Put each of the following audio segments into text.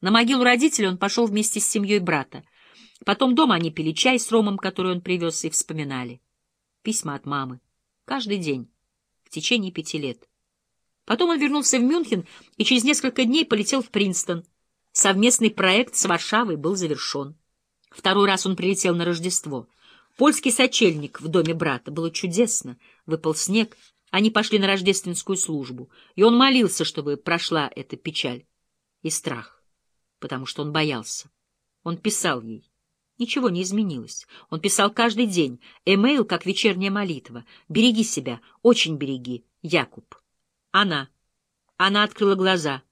На могилу родителей он пошел вместе с семьей брата. Потом дома они пили чай с ромом, который он привез, и вспоминали. Письма от мамы. Каждый день. В течение пяти лет. Потом он вернулся в Мюнхен и через несколько дней полетел в Принстон. Совместный проект с Варшавой был завершен. Второй раз он прилетел на Рождество. Польский сочельник в доме брата. Было чудесно. Выпал снег. Они пошли на рождественскую службу. И он молился, чтобы прошла эта печаль и страх, потому что он боялся. Он писал ей. Ничего не изменилось. Он писал каждый день. Эмейл, как вечерняя молитва. «Береги себя, очень береги, Якуб». Она. Она открыла глаза.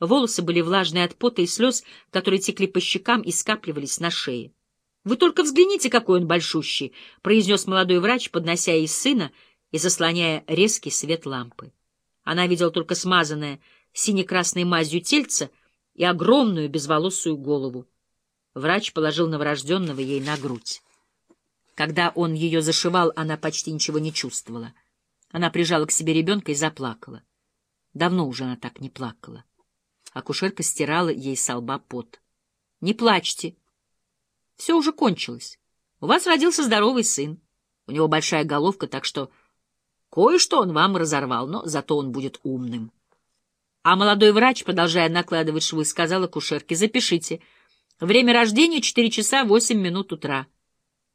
Волосы были влажные от пота и слез, которые текли по щекам и скапливались на шее. «Вы только взгляните, какой он большущий!» — произнес молодой врач, поднося ей сына и заслоняя резкий свет лампы. Она видела только смазанное сине-красной мазью тельце и огромную безволосую голову. Врач положил новорожденного ей на грудь. Когда он ее зашивал, она почти ничего не чувствовала. Она прижала к себе ребенка и заплакала. Давно уже она так не плакала. Акушерка стирала ей со лба пот. — Не плачьте. Все уже кончилось. У вас родился здоровый сын. У него большая головка, так что кое-что он вам разорвал, но зато он будет умным. А молодой врач, продолжая накладывать швы, сказал акушерке, запишите. Время рождения — 4 часа 8 минут утра.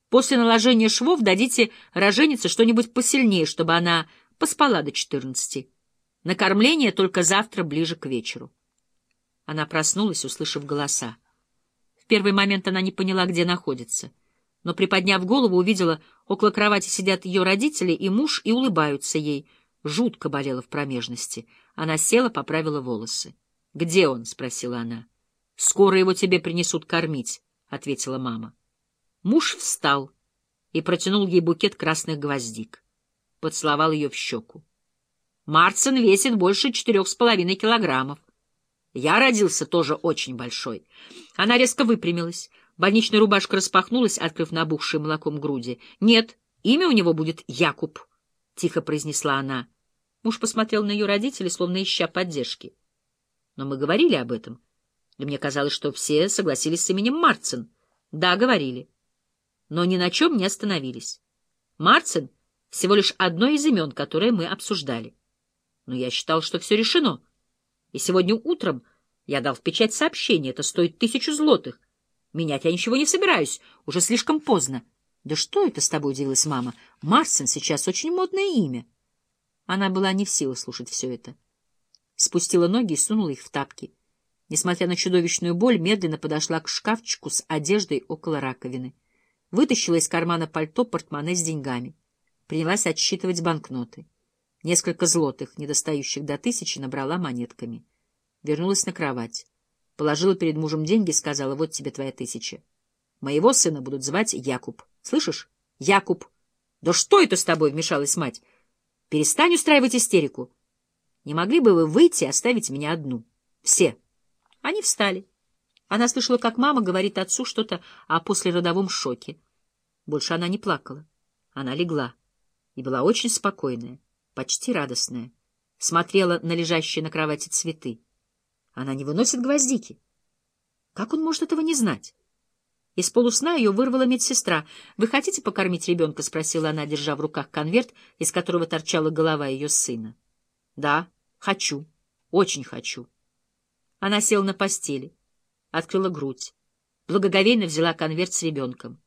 После наложения швов дадите роженице что-нибудь посильнее, чтобы она поспала до 14. Накормление только завтра ближе к вечеру. Она проснулась, услышав голоса. В первый момент она не поняла, где находится. Но, приподняв голову, увидела, около кровати сидят ее родители и муж, и улыбаются ей. Жутко болела в промежности. Она села, поправила волосы. — Где он? — спросила она. — Скоро его тебе принесут кормить, — ответила мама. Муж встал и протянул ей букет красных гвоздик. Поцеловал ее в щеку. — Марцин весит больше четырех с половиной килограммов. Я родился тоже очень большой. Она резко выпрямилась. Больничная рубашка распахнулась, открыв набухшие молоком груди. — Нет, имя у него будет Якуб, — тихо произнесла она. Муж посмотрел на ее родителей, словно ища поддержки. Но мы говорили об этом. И мне казалось, что все согласились с именем Марцин. Да, говорили. Но ни на чем не остановились. Марцин — всего лишь одно из имен, которое мы обсуждали. Но я считал, что все решено. И сегодня утром я дал в печать сообщение. Это стоит тысячу злотых. Менять я ничего не собираюсь. Уже слишком поздно. — Да что это с тобой, — удивилась мама. — Марцин сейчас очень модное имя. Она была не в силах слушать все это. Спустила ноги и сунула их в тапки. Несмотря на чудовищную боль, медленно подошла к шкафчику с одеждой около раковины. Вытащила из кармана пальто портмоне с деньгами. Принялась отсчитывать банкноты. Несколько злотых, недостающих до тысячи, набрала монетками. Вернулась на кровать. Положила перед мужем деньги и сказала, вот тебе твоя тысяча. Моего сына будут звать Якуб. Слышишь? Якуб. Да что это с тобой? — вмешалась мать. Перестань устраивать истерику. Не могли бы вы выйти и оставить меня одну? Все. Они встали. Она слышала, как мама говорит отцу что-то о послеродовом шоке. Больше она не плакала. Она легла и была очень спокойная, почти радостная. Смотрела на лежащие на кровати цветы. Она не выносит гвоздики. Как он может этого не знать? Из полусна ее вырвала медсестра. «Вы хотите покормить ребенка?» — спросила она, держа в руках конверт, из которого торчала голова ее сына. «Да, хочу. Очень хочу». Она села на постели, открыла грудь, благоговейно взяла конверт с ребенком.